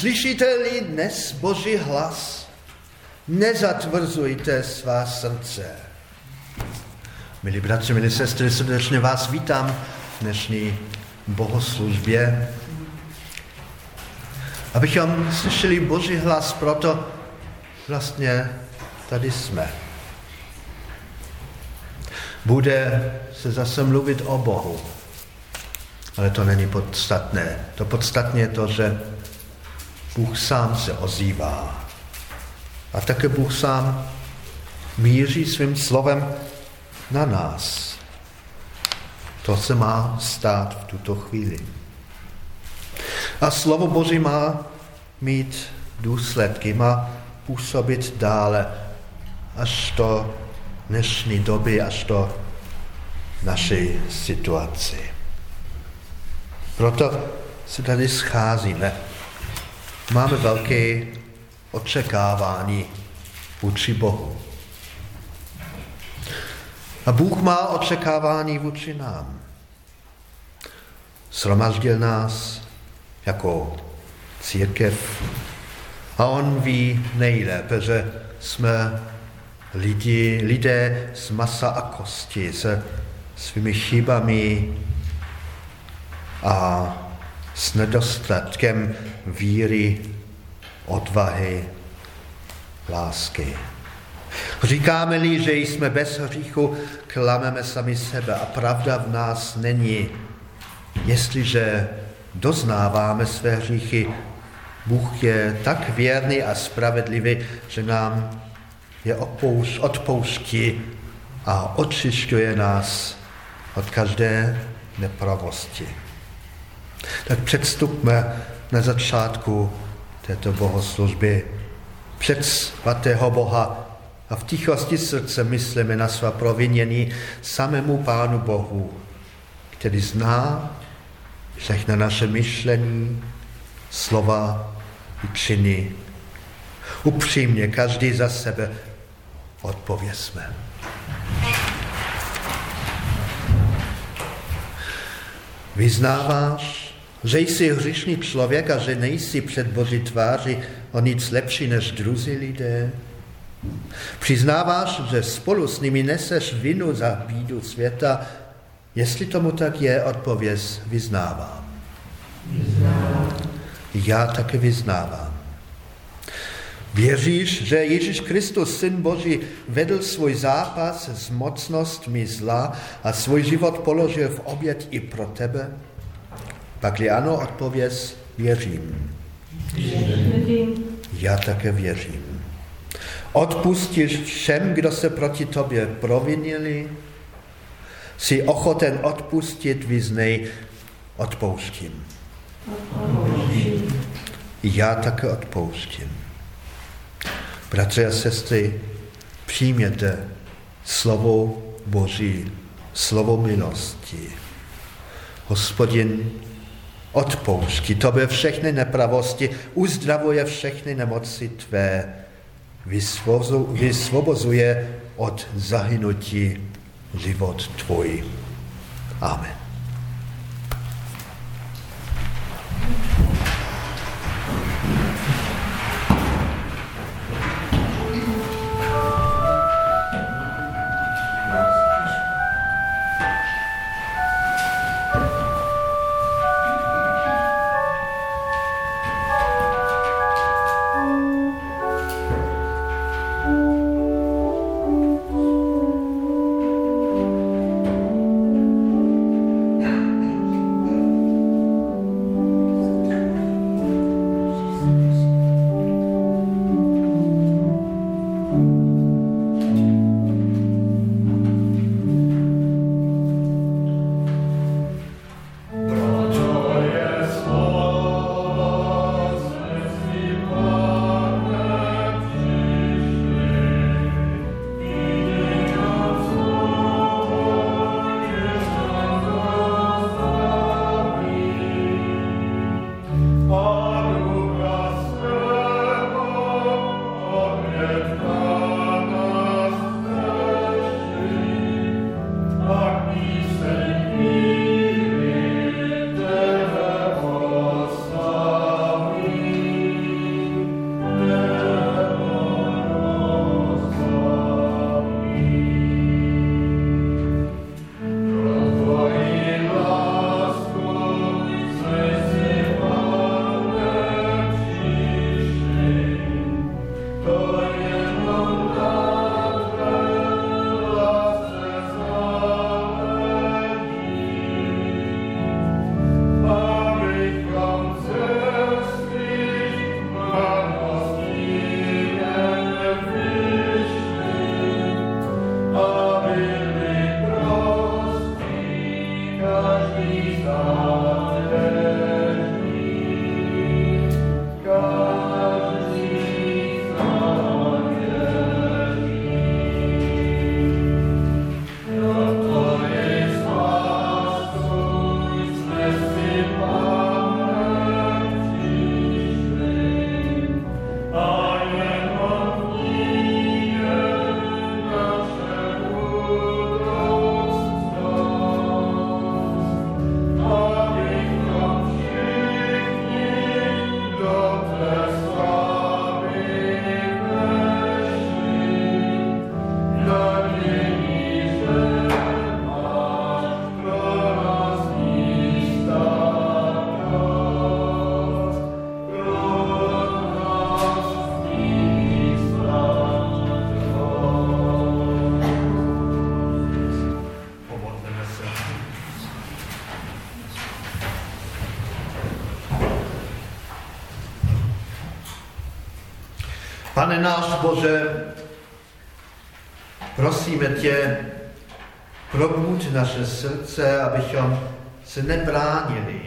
Uslyšíte-li dnes Boží hlas, nezatvrzujte svá srdce. Milí bratři, milí sestry, srdečně vás vítám v dnešní bohoslužbě. Abychom slyšeli Boží hlas, proto vlastně tady jsme. Bude se zase mluvit o Bohu, ale to není podstatné. To podstatně je to, že Bůh sám se ozývá. A také Bůh sám míří svým slovem na nás. To se má stát v tuto chvíli. A slovo Boží má mít důsledky, má působit dále až do dnešní doby, až do naší situaci. Proto se tady scházíme. Máme velké očekávání vůči Bohu. A Bůh má očekávání vůči nám. Sromaždil nás jako církev a on ví nejlépe, že jsme lidi, lidé z masa a kosti, se svými chybami a s nedostatkem víry, odvahy, lásky. Říkáme-li, že jsme bez hříchu, klameme sami sebe a pravda v nás není. Jestliže doznáváme své hříchy, Bůh je tak věrný a spravedlivý, že nám je odpouští a očišťuje nás od každé nepravosti. Tak předstupme na začátku této bohoslužby před svatého Boha a v tichosti srdce myslíme na svá provinění samému Pánu Bohu, který zná všechna naše myšlení, slova i činy. Upřímně, každý za sebe odpověsme. Vyznáváš, že jsi hřišný člověk a že nejsi před Boží tváři o nic lepší než druzí lidé? Přiznáváš, že spolu s nimi neseš vinu za bídu světa? Jestli tomu tak je, odpověz vyznávám. vyznávám. Já také vyznávám. Věříš, že Ježíš Kristus, Syn Boží, vedl svůj zápas s mocnostmi zla a svůj život položil v oběd i pro tebe? Pakli ano, odpověz, věřím. Věřím. Já také věřím. Odpustíš všem, kdo se proti tobě provinili? Jsi ochoten odpustit, vyznej, odpouštím. Já také odpouštím. Bratři a sestry, přijměte slovo Boží, slovo milosti. Hospodin odpouští tobě všechny nepravosti, uzdravuje všechny nemoci tvé, vysvobozuje od zahynutí život tvůj. Amen. Pane náš Bože, prosíme tě, probuď naše srdce, abychom se nebránili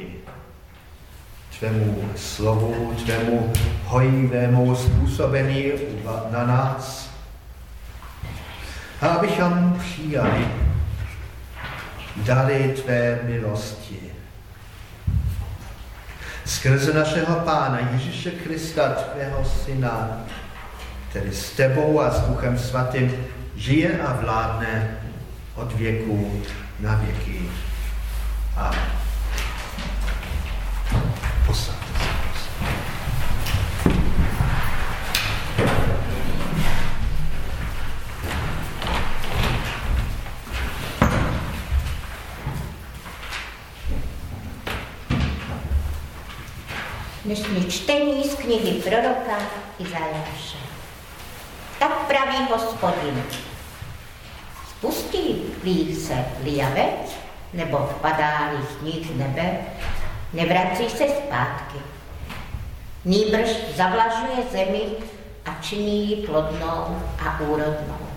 tvému slovu, tvému hojivému způsobení na nás. A abychom přijali dary tvé milosti. Skrze našeho Pána Ježíše Krista, tvého syna, který s tebou a s Duchem Svatým žije a vládne od věku na věky. Amen. Posaďte Dnešní čtení z knihy proroka Izajáše. Tak praví hospodin. Spustí-li se lijavec, nebo padá-li sníh z nebe, nevrací se zpátky. Nýbrž zavlažuje zemi a činí ji plodnou a úrodnou.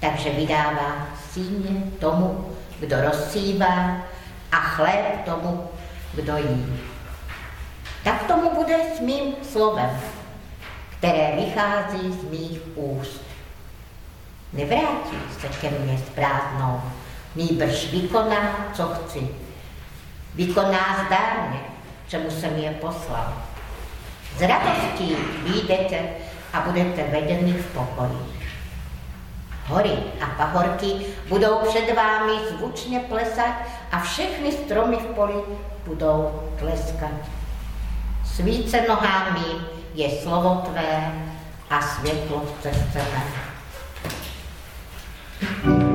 Takže vydává síně tomu, kdo rozsívá a chléb tomu, kdo jí. Tak tomu bude s mým slovem, které vychází z mých úst. Nevrátí se ke mně s prázdnou, nýbrž vykoná, co chci. Vykoná zdárně, čemu jsem je poslal. Z radostí výjdete a budete vedeni v pokoji. Hory a pahorky budou před vámi zvučně plesat a všechny stromy v poli budou tleskat. Svíce nohám je slovo tvé a světlo v cestce mé. napsáno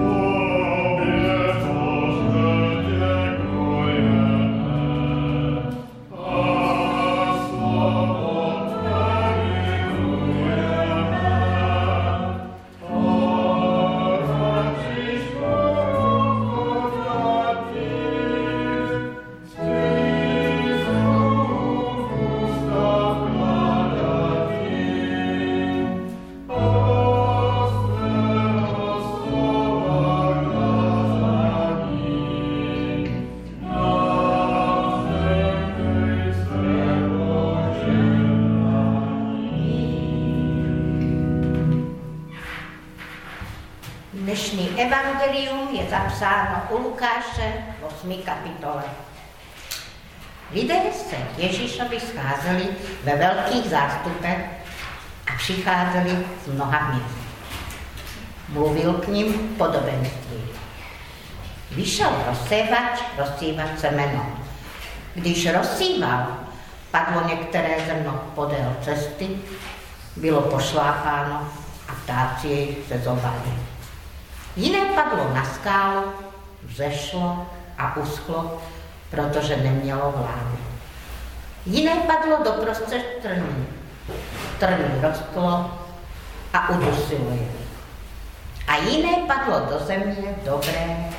scházeli ve velkých zástupech a přicházeli z mnoha měst. Mluvil k ním podobenství. Vyšel rozsévač rozsívat semeno. Když rozsíval, padlo některé zrno podél cesty, bylo pošlápáno a ptáci jej se zobali. Jiné padlo na skálu, vzešlo a uschlo, protože nemělo vládu. Jiné padlo do prostřed trní. Trní rostlo a udusilo je. A jiné padlo do země dobré,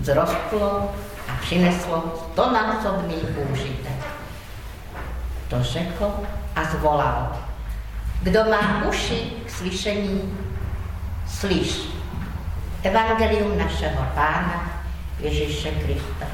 zrostlo a přineslo stonásobný úžitek. To řekl a zvolal. Kdo má uši k slyšení, slyš. Evangelium našeho Pána Ježíše Krista.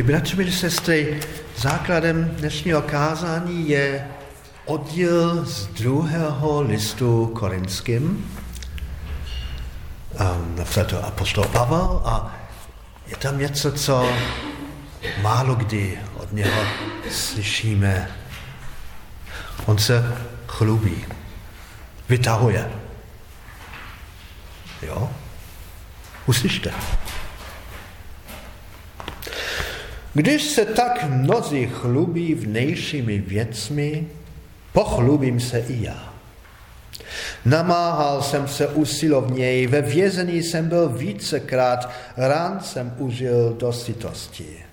Milí bratři, milí sestry, základem dnešního kázání je oddíl z druhého listu korinským. Napsal to apostol Pavel a je tam něco, co málo kdy od něho slyšíme. On se chlubí, vytahuje. Jo? Uslyšte. Když se tak mnozí chlubí vnějšími věcmi, pochlubím se i já. Namáhal jsem se usilovněji, ve vězení jsem byl vícekrát, rán jsem užil do sytosti.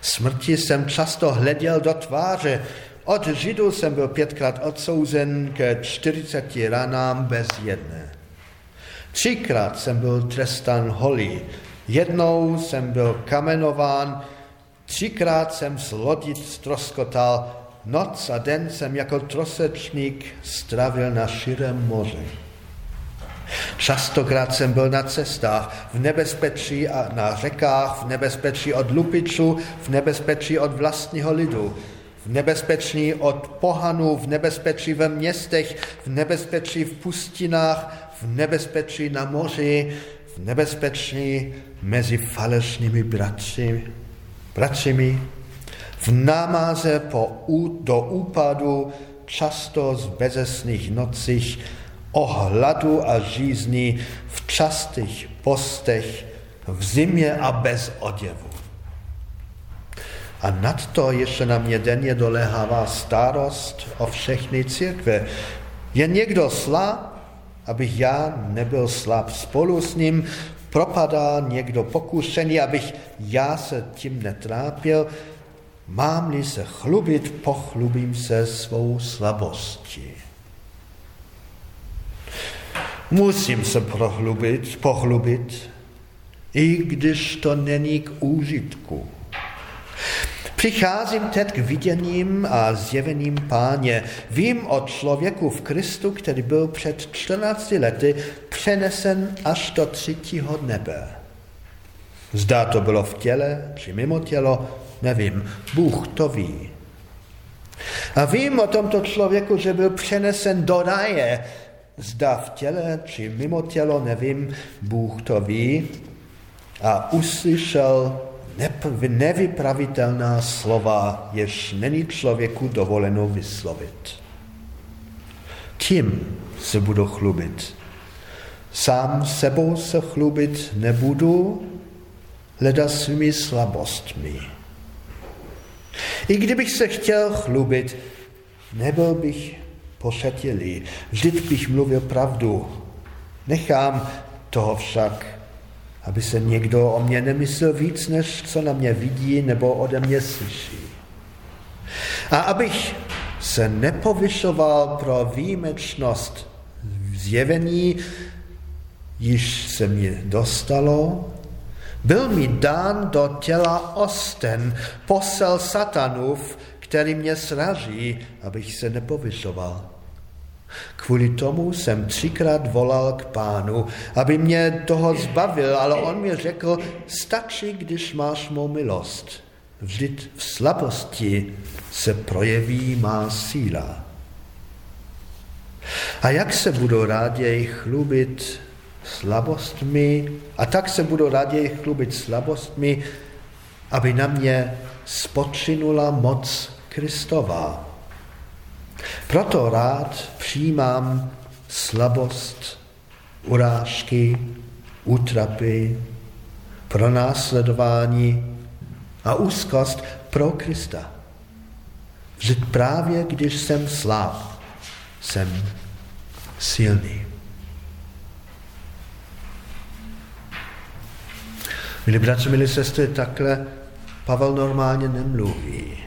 Smrti jsem často hleděl do tváře, od Židů jsem byl pětkrát odsouzen ke 40 ranám bez jedné. Třikrát jsem byl trestan holý, jednou jsem byl kamenován, třikrát jsem z lodi stroskotal, noc a den jsem jako trosečník stravil na širém moři. Častokrát jsem byl na cestách, v nebezpečí a na řekách, v nebezpečí od lupičů, v nebezpečí od vlastního lidu, v nebezpečí od pohanů, v nebezpečí ve městech, v nebezpečí v pustinách, v nebezpečí na moři, v nebezpečí mezi falešnými bratři, bratřimi, v námaze po, do úpadu, často z bezesných nocích, o hladu a žízní, v častých postech, v zimě a bez oděvu. A nad to ještě na mě denně dolehává starost o všechny církve. Je někdo slab, abych já nebyl slab spolu s ním, propadá někdo pokušený, abych já se tím netrápil, mám-li se chlubit, pochlubím se svou slabostí. Musím se prochlubit, pochlubit, i když to není k úžitku. Přicházím teď k viděním a zjevením páně. Vím o člověku v Kristu, který byl před 14 lety přenesen až do třetího nebe. Zdá to bylo v těle či mimo tělo, nevím. Bůh to ví. A vím o tomto člověku, že byl přenesen do raje. Zda v těle či mimo tělo, nevím. Bůh to ví. A uslyšel nevypravitelná slova, jež není člověku dovoleno vyslovit. Tím se budu chlubit. Sám sebou se chlubit nebudu, leda svými slabostmi. I kdybych se chtěl chlubit, nebyl bych pošetilý, vždyť bych mluvil pravdu. Nechám toho však aby se někdo o mě nemyslel víc, než co na mě vidí nebo ode mě slyší. A abych se nepovyšoval pro výjimečnost zjevení, již se mi dostalo, byl mi dán do těla osten, posel satanův, který mě sraží, abych se nepovyšoval. Kvůli tomu jsem třikrát volal k pánu, aby mě toho zbavil, ale on mi řekl, stačí, když máš mou milost. Vždyť v slabosti se projeví má síla. A jak se budu raději chlubit slabostmi, a tak se budu raději chlubit slabostmi, aby na mě spočinula moc Kristova. Proto rád přijímám slabost, urážky, útrapy, pronásledování a úzkost pro Krista. Vždyť právě když jsem slab, jsem silný. Milí bratři, milí sestry, takhle Pavel normálně nemluví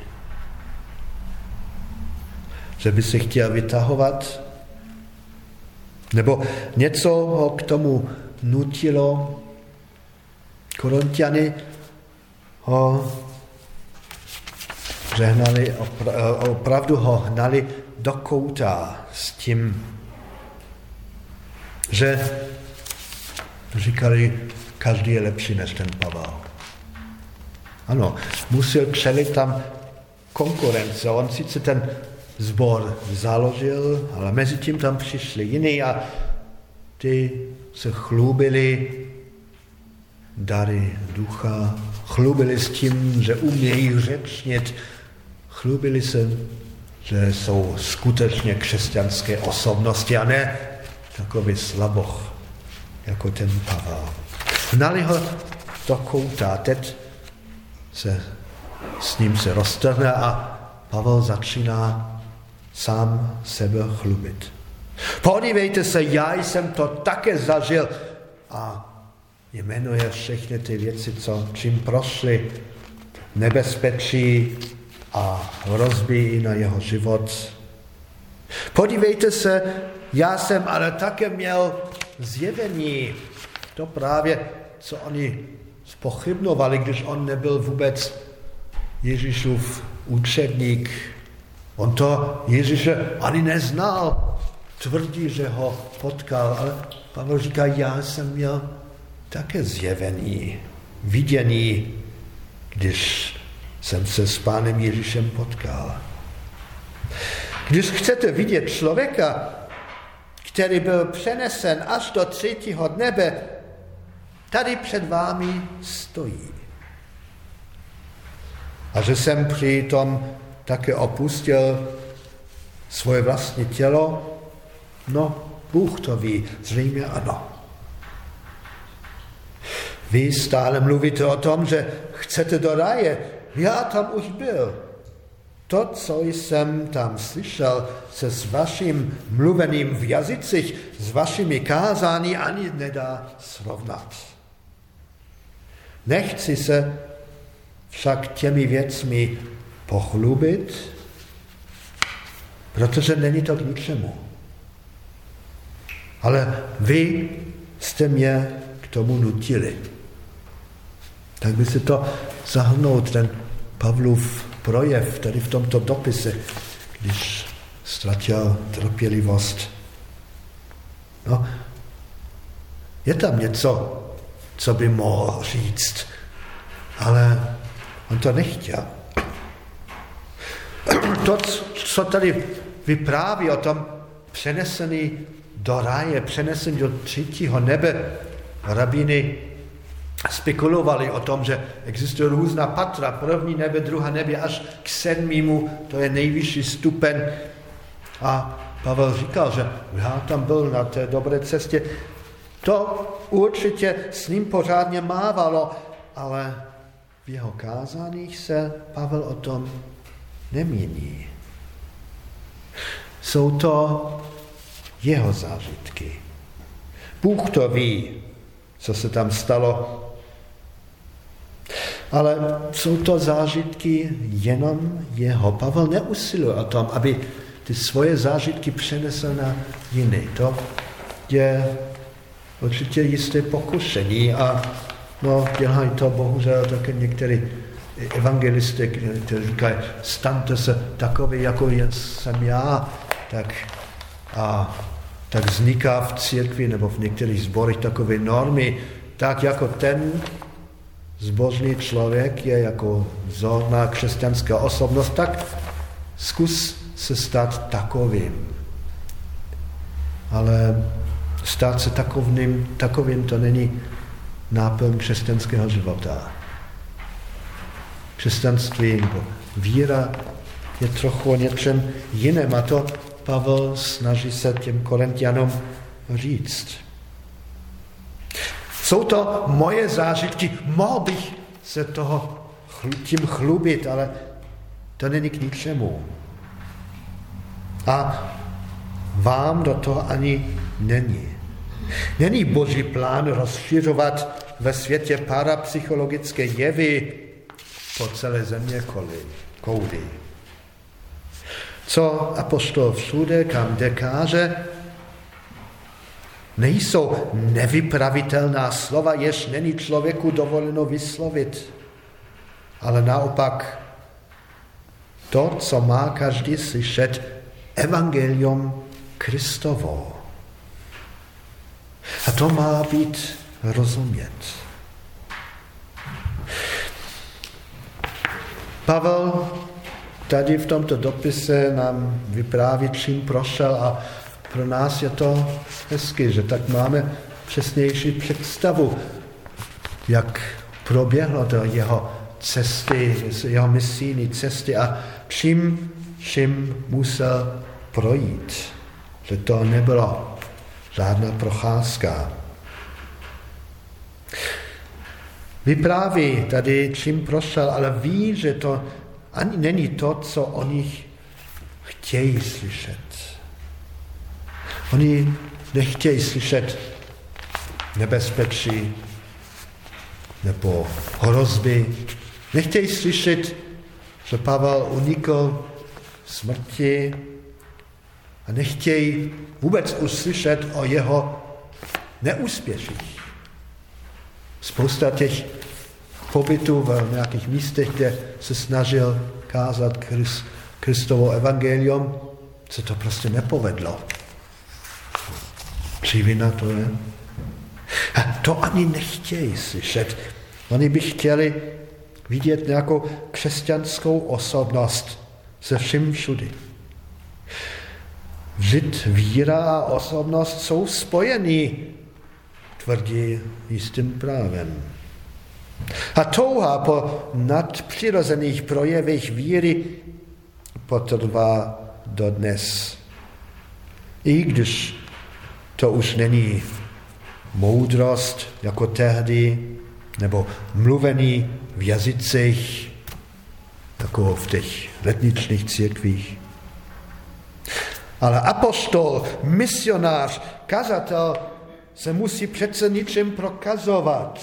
že by se chtěl vytahovat, nebo něco ho k tomu nutilo. Korintiany ho žehnali, opravdu ho hnali do kouta s tím, že říkali, každý je lepší než ten Pavel. Ano, musel čelit tam konkurence. On sice ten zbor založil, ale mezi tím tam přišli jiní a ty se chlubili dary ducha, chlubili s tím, že umějí řečnit, chlubili se, že jsou skutečně křesťanské osobnosti a ne takový slaboch, jako ten Pavel. Hnali ho do kouta, teď se s ním se roztrhne a Pavel začíná sám sebe chlubit. Podívejte se, já jsem to také zažil a jmenuje všechny ty věci, co čím prošly, nebezpečí a hrozby na jeho život. Podívejte se, já jsem ale také měl zjevení. To právě, co oni spochybnovali, když on nebyl vůbec Ježíšův učedník. On to Ježíše ani neznal. Tvrdí, že ho potkal, ale Pavel říká, já jsem měl také zjevení, vidění, když jsem se s pánem Ježíšem potkal. Když chcete vidět člověka, který byl přenesen až do třetího nebe, tady před vámi stojí. A že jsem při tom také opustil svoje vlastní tělo, no, Bůh to ví, zřejmě ano. Vy stále mluvíte o tom, že chcete do raje. Já tam už byl. To, co jsem tam slyšel, se s vaším mluveným v jazycích, s vašimi kázání ani nedá srovnat. Nechci se však těmi věcmi pochlubit, protože není to k ničemu. Ale vy jste mě k tomu nutili. Tak by se to zahrnout, ten Pavlův projev tady v tomto dopise, když ztratil trpělivost. No, je tam něco, co by mohl říct, ale on to nechtěl. To, co tady vypráví o tom přenesený do ráje, přenesený do třetího nebe, rabíny spekulovali o tom, že existuje různá patra, první nebe, druhá nebe, až k sedmímu, to je nejvyšší stupen. A Pavel říkal, že já tam byl na té dobré cestě. To určitě s ním pořádně mávalo, ale v jeho kázáních se Pavel o tom nemění. Jsou to jeho zážitky. Bůh to ví, co se tam stalo ale jsou to zážitky jenom jeho. Pavel neusiluje o tom, aby ty svoje zážitky přenesl na jiný. To je určitě jisté pokušení a no, dělají to bohužel také některý evangelisty, kteří říkají, stante se takový, jako jsem já, tak, a, tak vzniká v církvi nebo v některých zborech takové normy, tak jako ten zbožný člověk je jako vzorná křesťanská osobnost, tak zkus se stát takovým. Ale stát se takovým, takovým to není náplň křesťanského života. Křesťanství nebo víra je trochu o něčem jiném a to Pavel snaží se těm korintianům říct. Jsou to moje zážitky, mohl bych se toho tím chlubit, ale to není k ničemu. A vám do toho ani není. Není boží plán rozšiřovat ve světě parapsychologické jevy po celé země koudy. Co apostol všude, kam dekáže, nejsou nevypravitelná slova, jež není člověku dovoleno vyslovit, ale naopak to, co má každý slyšet, evangelium Kristovo. A to má být rozumět. Pavel tady v tomto dopise nám vypráví, čím prošel a pro nás je to hezky, že tak máme přesnější představu, jak proběhlo to jeho cesty, jeho misijní cesty a čím, čím musel projít. Že to nebylo žádná procházka. Vypráví tady, čím prošel, ale ví, že to ani není to, co oni chtějí slyšet. Oni nechtějí slyšet nebezpečí nebo hrozby. Nechtějí slyšet, že Pavel unikl smrti a nechtějí vůbec uslyšet o jeho neúspěších. Spousta těch pobytů v nějakých místech, kde se snažil kázat Christ, Kristovo evangelium, se to prostě nepovedlo. Čí to je? A to ani nechtějí slyšet. Oni by chtěli vidět nějakou křesťanskou osobnost se vším všudy. Žid, víra a osobnost jsou spojený, tvrdí jistým právem. A touha po nadpřirozených projevech víry potrvá dodnes. I když to už není moudrost jako tehdy, nebo mluvený v jazycích, jako v těch letničných církvích. Ale apostol, misionář, kazatel se musí přece ničem prokazovat.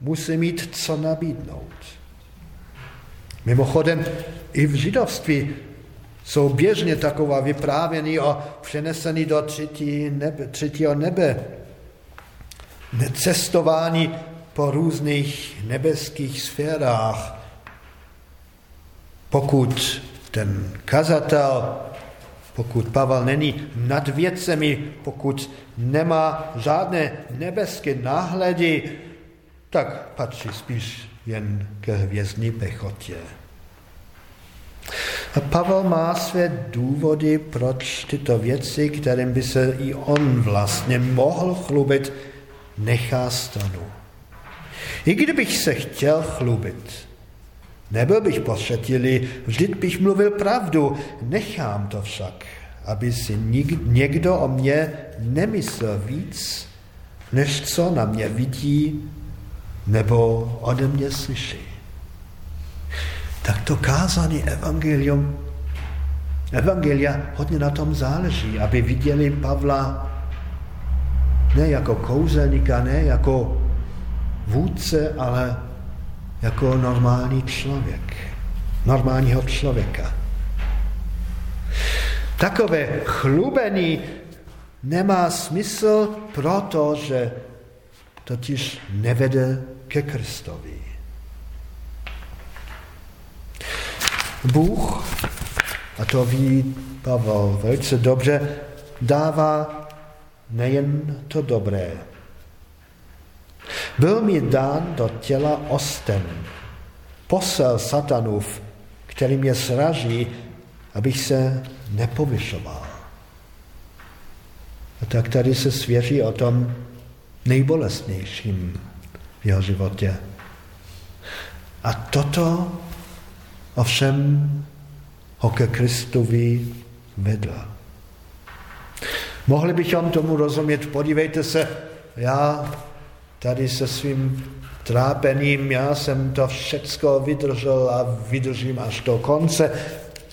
Musí mít co nabídnout. Mimochodem, i v židovství jsou běžně taková vyprávění o přenesení do třetí nebe, třetího nebe. Cestování po různých nebeských sférách. Pokud ten kazatel, pokud Pavel není nad věcemi, pokud nemá žádné nebeské náhledy, tak patří spíš jen ke hvězdní pechotě. A Pavel má své důvody, proč tyto věci, kterým by se i on vlastně mohl chlubit, nechá stanu. I kdybych se chtěl chlubit, nebyl bych pošetilý, vždyť bych mluvil pravdu, nechám to však, aby si někdo o mě nemyslel víc, než co na mě vidí nebo ode mě slyší. Tak to kázání evangelium, evangelia hodně na tom záleží, aby viděli Pavla ne jako kouzelníka, ne jako vůdce, ale jako normální člověk, normálního člověka. Takové chlubení nemá smysl, protože totiž nevede ke Kristovi. Bůh, a to ví Pavel velice dobře, dává nejen to dobré. Byl mi dán do těla osten, posel satanův, který mě sraží, abych se nepovyšoval. A tak tady se svěří o tom nejbolestnějším v jeho životě. A toto ovšem ho ke Kristovi vedl. Mohli bychom tomu rozumět, podívejte se, já tady se svým trápením, já jsem to všecko vydržel a vydržím až do konce.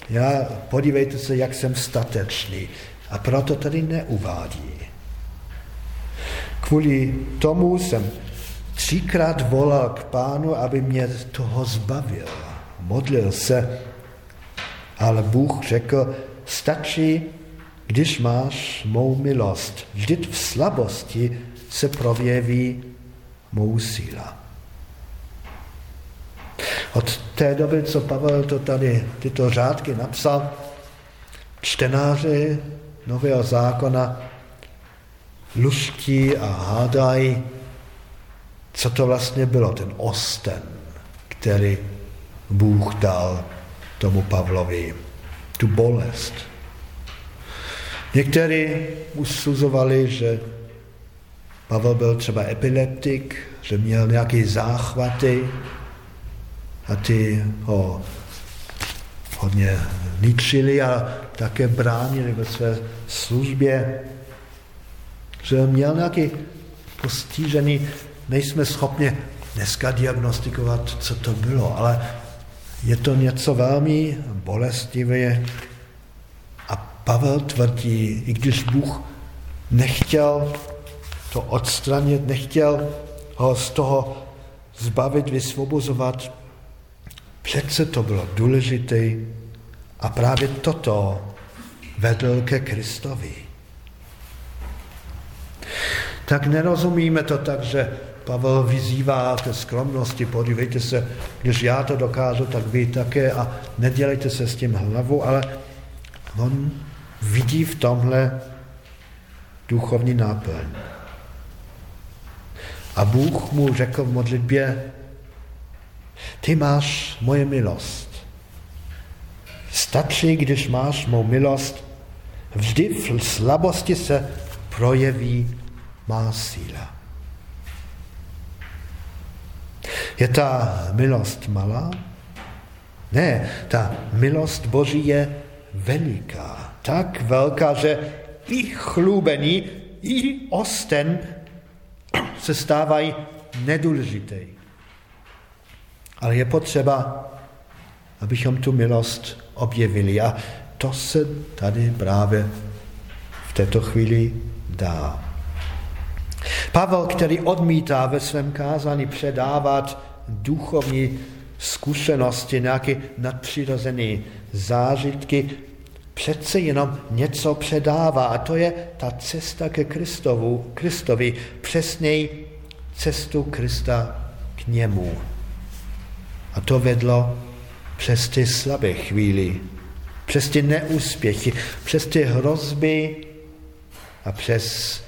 Já, podívejte se, jak jsem statečný. A proto tady neuvádí. Kvůli tomu jsem třikrát volal k pánu, aby mě toho zbavil modlil se, ale Bůh řekl, stačí, když máš mou milost. Vždyť v slabosti se projeví mou síla. Od té doby, co Pavel to tady, tyto řádky napsal, čtenáři Nového zákona luští a hádají, co to vlastně bylo, ten osten, který Bůh dal tomu Pavlovi, tu bolest. Někteří usuzovali, že Pavel byl třeba epileptik, že měl nějaké záchvaty a ty ho hodně ničili a také bránili ve své službě, že měl nějaký postižený, nejsme schopni dneska diagnostikovat, co to bylo, ale je to něco velmi bolestivé. A Pavel tvrdí, i když Bůh nechtěl to odstranit, nechtěl ho z toho zbavit, vysvobozovat, přece to bylo důležité a právě toto vedl ke Kristovi. Tak nerozumíme to tak, že Pavel vyzývá ke skromnosti, podívejte se, když já to dokážu, tak vy také a nedělejte se s tím hlavu, ale on vidí v tomhle duchovní náplň. A Bůh mu řekl v modlitbě, ty máš moje milost. Stačí, když máš mou milost, vždy v slabosti se projeví má síla. Je ta milost malá? Ne, ta milost Boží je veliká. Tak velká, že i chlubení, i osten se stávají nedůležité. Ale je potřeba, abychom tu milost objevili. A to se tady právě v této chvíli dá. Pavel, který odmítá ve svém kázání předávat duchovní zkušenosti, nějaké nadpřirozené zážitky, přece jenom něco předává a to je ta cesta ke Kristovu, Kristovi, přesněji cestu Krista k němu. A to vedlo přes ty slabé chvíli, přes ty neúspěchy, přes ty hrozby a přes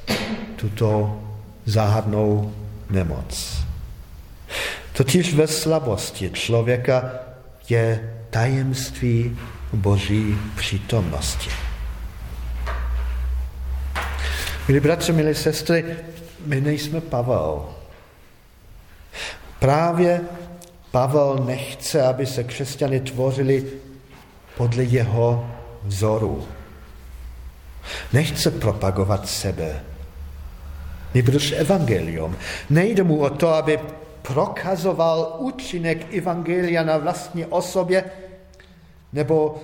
tuto záhadnou nemoc. Totiž ve slabosti člověka je tajemství Boží přítomnosti. Milí bratři, milí sestry, my nejsme Pavel. Právě Pavel nechce, aby se křesťany tvořili podle jeho vzoru. Nechce propagovat sebe, nebož evangelium. Nejde mu o to, aby prokazoval účinek evangelia na vlastní osobě nebo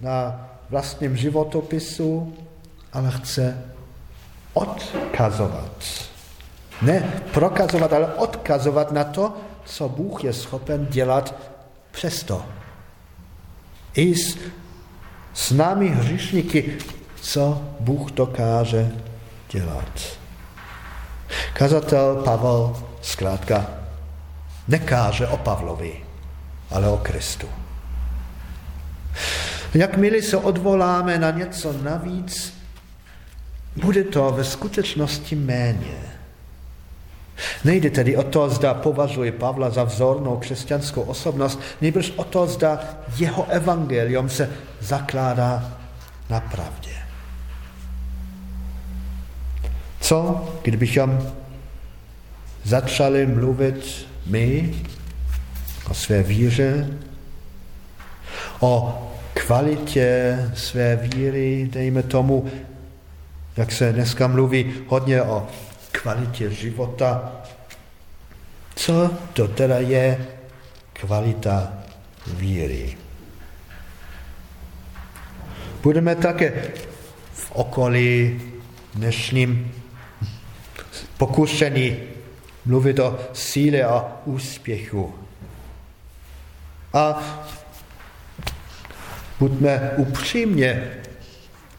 na vlastním životopisu, ale chce odkazovat. Ne prokazovat, ale odkazovat na to, co Bůh je schopen dělat přesto. I s, s námi hřišníky, co Bůh dokáže dělat. Kazatel Pavel zkrátka nekáže o Pavlovi, ale o Kristu. Jakmile se odvoláme na něco navíc, bude to ve skutečnosti méně. Nejde tedy o to, zda považuje Pavla za vzornou křesťanskou osobnost, nejbrž o to, zda jeho evangelium se zakládá na pravdě. Co, kdybychom začali mluvit my o své víře, o kvalitě své víry, dejme tomu, jak se dneska mluví hodně o kvalitě života. Co to teda je kvalita víry? Budeme také v okolí dnešním pokušení mluvit o síle a úspěchu. A buďme upřímně,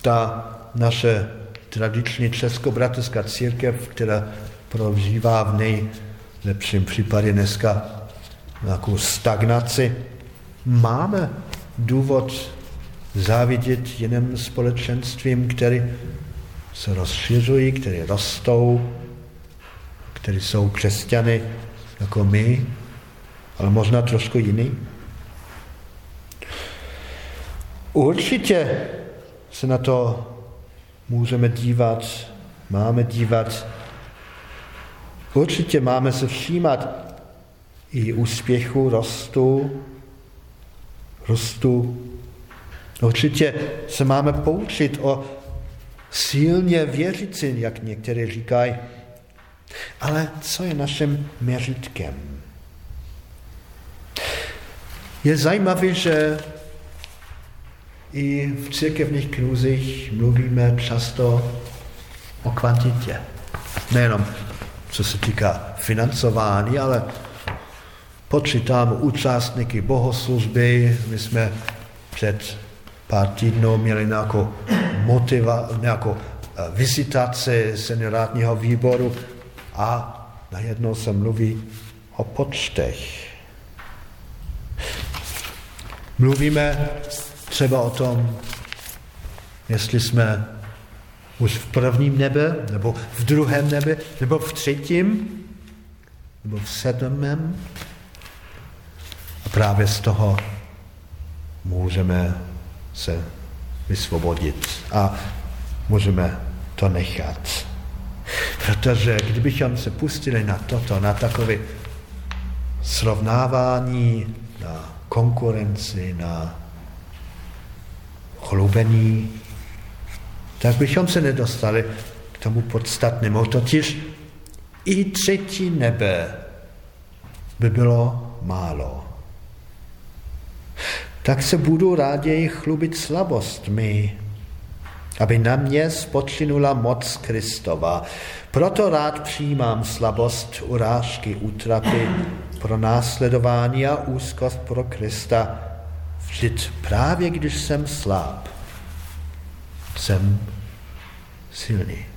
ta naše tradiční českobratrská církev, která prožívá v nejlepším případě dneska nějakou stagnaci, máme důvod závidět jiným společenstvím, které se rozšiřují, které rostou, které jsou křesťany jako my, ale možná trošku jiný. Určitě se na to můžeme dívat, máme dívat. Určitě máme se všímat i úspěchu, rostu, rostu. Určitě se máme poučit o silně věřící, jak někteří říkají. Ale co je naším měřítkem? Je zajímavé, že i v církevních knuzích mluvíme často o kvantitě. Nejenom co se týká financování, ale počítáme účastníky bohoslužby. My jsme před pár týdnů měli nějakou, motiva, nějakou eh, vizitaci seniorátního výboru a najednou se mluví o počtech. Mluvíme třeba o tom, jestli jsme už v prvním nebe, nebo v druhém nebe, nebo v třetím, nebo v sedmém. A právě z toho můžeme se vysvobodit a můžeme to nechat. Protože kdybychom se pustili na toto, na takové srovnávání, na konkurenci, na chlubení, tak bychom se nedostali k tomu podstatnému. Totiž i třetí nebe by bylo málo. Tak se budu ráději chlubit slabostmi, aby na mě spočinula moc Kristova. Proto rád přijímám slabost, urážky, útrapy pro následování a úzkost pro Krista. Vždyť právě když jsem slab, jsem silný.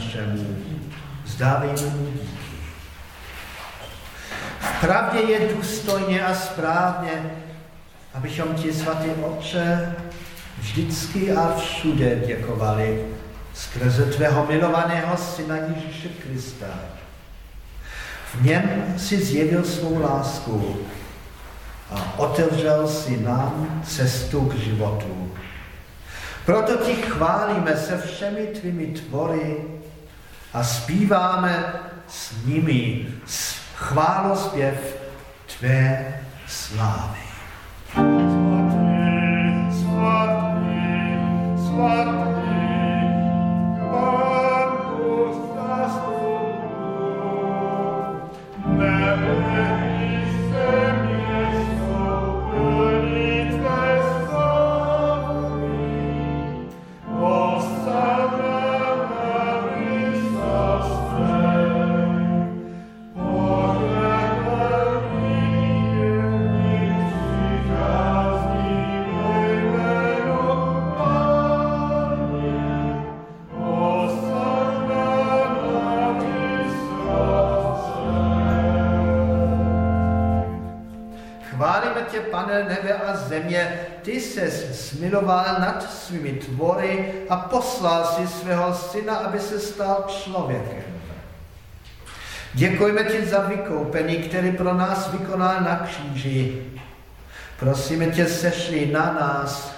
Našemu, zdávejme mu díky. V pravdě je důstojně a správně, abychom ti, svatý Otče, vždycky a všude děkovali skrze tvého milovaného Syna Ježíše Krista. V něm si zjevil svou lásku a otevřel si nám cestu k životu. Proto ti chválíme se všemi tvými tvory a zpíváme s nimi chválospěv tvé slávy. Svatý, svatý, svatý. Pane nebe a země, ty se smiloval nad svými tvory a poslal si svého syna, aby se stal člověkem. Děkujeme ti za vykoupení, který pro nás vykonal na kříži. Prosíme tě, sešli na nás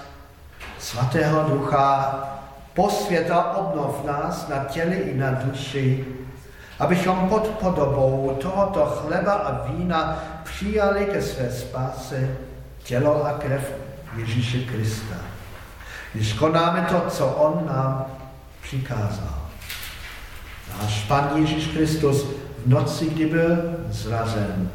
svatého ducha, posvět a obnov nás na těle i na duši, abychom pod podobou tohoto chleba a vína přijali ke své spáse tělo a krev Ježíše Krista. Když konáme to, co On nám přikázal. Náš Pan Ježíš Kristus v noci, kdy byl zrazen,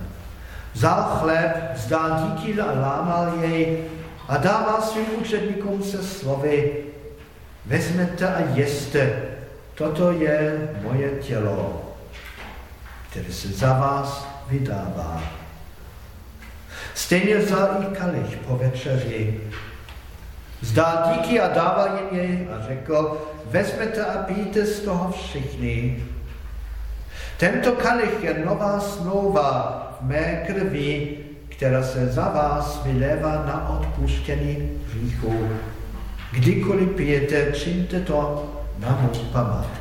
vzal chléb, vzdal díky a lámal jej a dával svým učedníkům se slovy Vezmete a jeste, toto je moje tělo, které se za vás vydává. Stejně vzal i kalich po večeři. Zdál díky a dával jim jej a řekl, vezmete a pijte z toho všichni. Tento kalich je nová smlouva v mé krvi, která se za vás vylévá na odpuštění hříchů. Kdykoliv pijete, čiňte to na mou památku.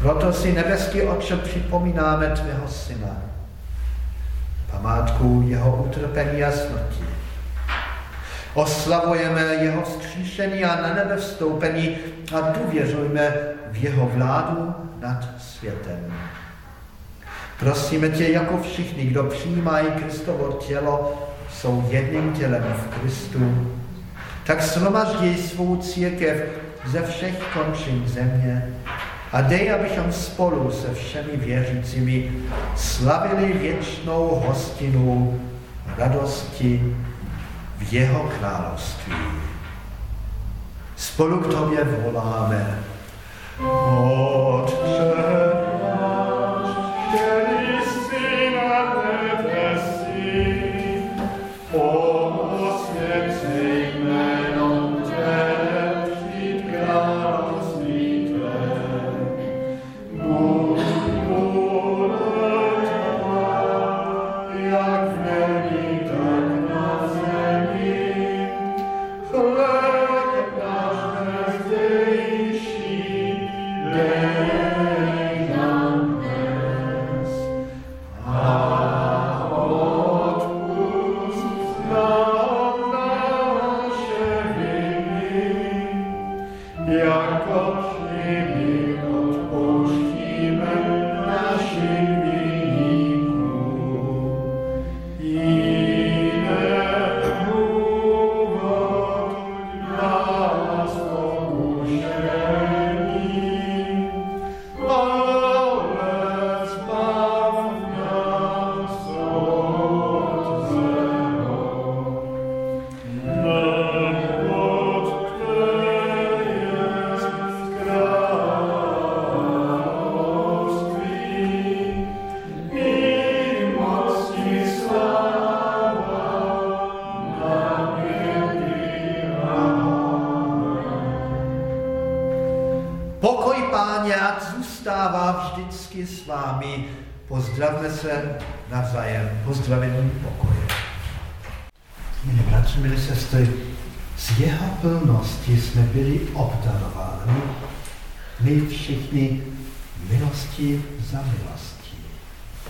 Proto si nebeský Otče připomínáme tvého syna, památku jeho utrpení a smrti. Oslavujeme jeho vzkříšení a na nebe vstoupení a důvěřujeme v jeho vládu nad světem. Prosíme tě, jako všichni, kdo přijímají Kristovo tělo, jsou jedním tělem v Kristu, tak shromaždí svou církev ze všech končin země a dej, abychom spolu se všemi věřícími slavili věčnou hostinu radosti v jeho království. Spolu k tobě voláme. Otče, zůstává vždycky s vámi. Pozdravme se navzájem. Pozdravení pokoje. Milí bratři, milí sestry, z jeho plnosti jsme byli obdarováni. My všichni milosti za milostí.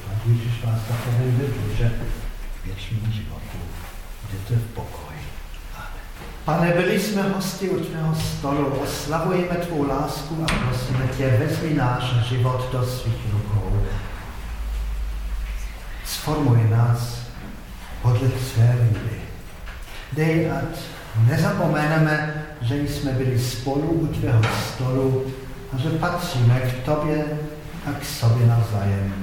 A Ježíš vás takové vedl, že v věčním životu budete v pokoji. Pane, byli jsme hosti u tvého stolu, oslavujeme tvou lásku a prosíme tě, vezmi náš život do svých rukou. Sformuj nás podle své víry. Dej, ať nezapomeneme, že jsme byli spolu u tvého stolu a že patříme k tobě a k sobě navzájem.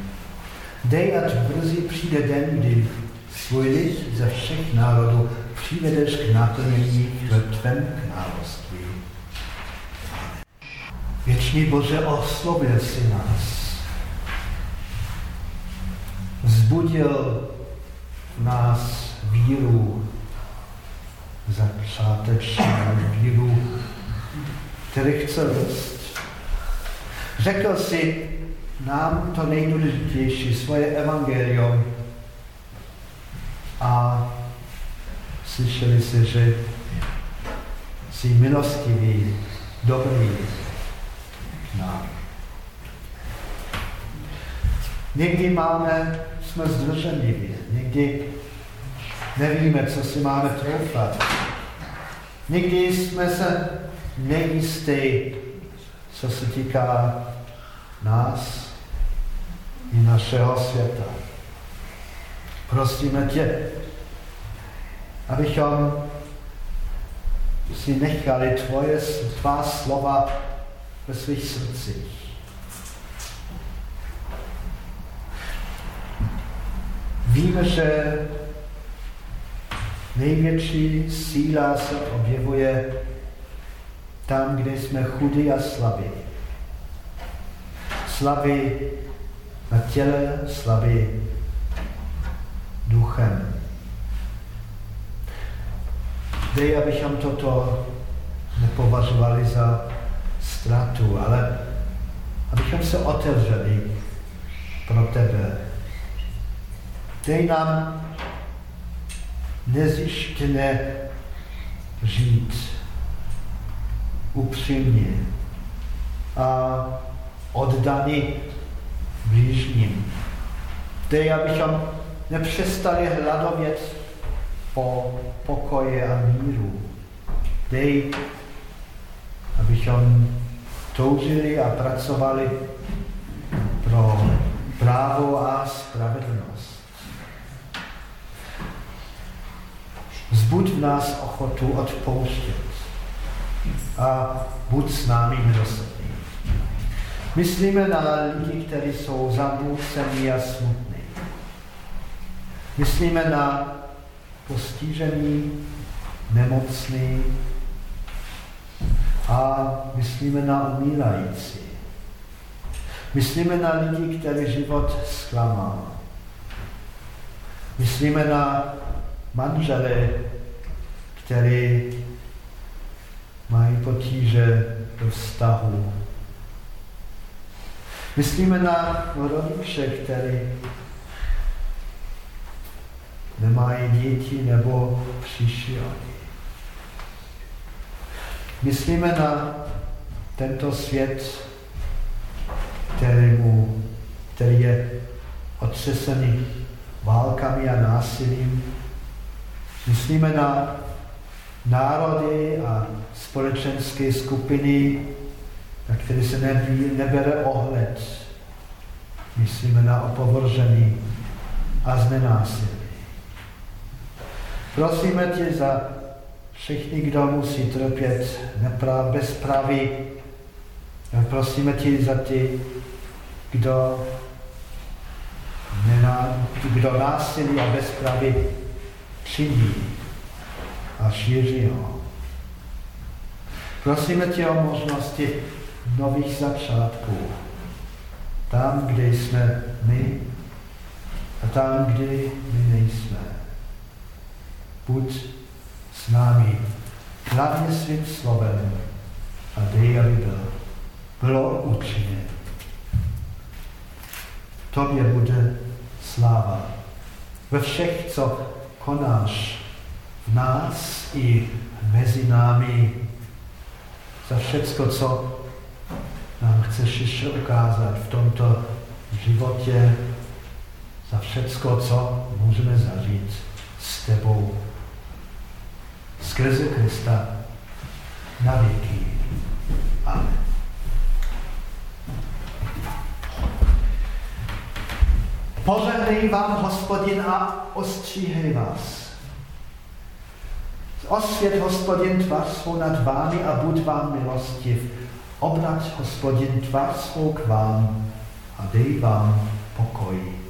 Dej, ať brzy přijde den, kdy svůj lid ze všech národů přivedeš k naplnění ve tvém království. Věčný Bože, oslovil si nás. Vzbudil nás víru, začátečnou víru, který chce růst. Řekl si nám to nejdůležitější, svoje evangelium a slyšeli se, že jsi milostivý, dobrý nám. Někdy máme, jsme zdrženliví, někdy nevíme, co si máme troufat. Někdy jsme se nejistí, co se týká nás i našeho světa. Prosíme tě, abychom si nechali tvoje, tvá slova ve svých srdcích. Víme, že největší síla se objevuje tam, kde jsme chudí a slabí. Slabí na těle, slabí duchem. Dej, abychom toto nepovažovali za ztrátu, ale abychom se otevřeli pro tebe. Dej nám nezjištně žít upřímně a oddaný blížním. Dej, abychom nepřestali hladovět po pokoje a míru. Dej, abychom toužili a pracovali pro právo a spravedlnost. Zbuď v nás ochotu odpouštět a buď s námi milosrdný. Myslíme na lidi, kteří jsou zabůcení a smutní. Myslíme na postižený, nemocný a myslíme na umírající. Myslíme na lidi, který život zklamal. Myslíme na manžele, který mají potíže do vztahu. Myslíme na rodiče, který nemají děti nebo přišli Myslíme na tento svět, kterému, který je otřesený válkami a násilím. Myslíme na národy a společenské skupiny, na které se nebí, nebere ohled. Myslíme na opovržený a znenásilí. Prosíme tě za všechny, kdo musí trpět nepráv, bezpraví. Prosíme tě za ty, kdo, nená, kdo násilí a bezpraví činí a šíří ho. Prosíme tě o možnosti nových začátků. Tam, kde jsme my a tam, kde my nejsme buď s námi, hlavně svým slovem a dej, aby byl, bylo učiněno. tobě bude sláva. Ve všech, co konáš v nás i mezi námi, za všecko, co nám chceš ještě ukázat v tomto životě, za všecko, co můžeme zažít s tebou. Skrze Krista na věky. Amen. Požehnej vám, hospodin, a ostříhej vás. Osvět, hospodin, tvář svou nad vámi a buď vám milostiv. Obrať, hospodin, tvář svou k vám a dej vám pokoj.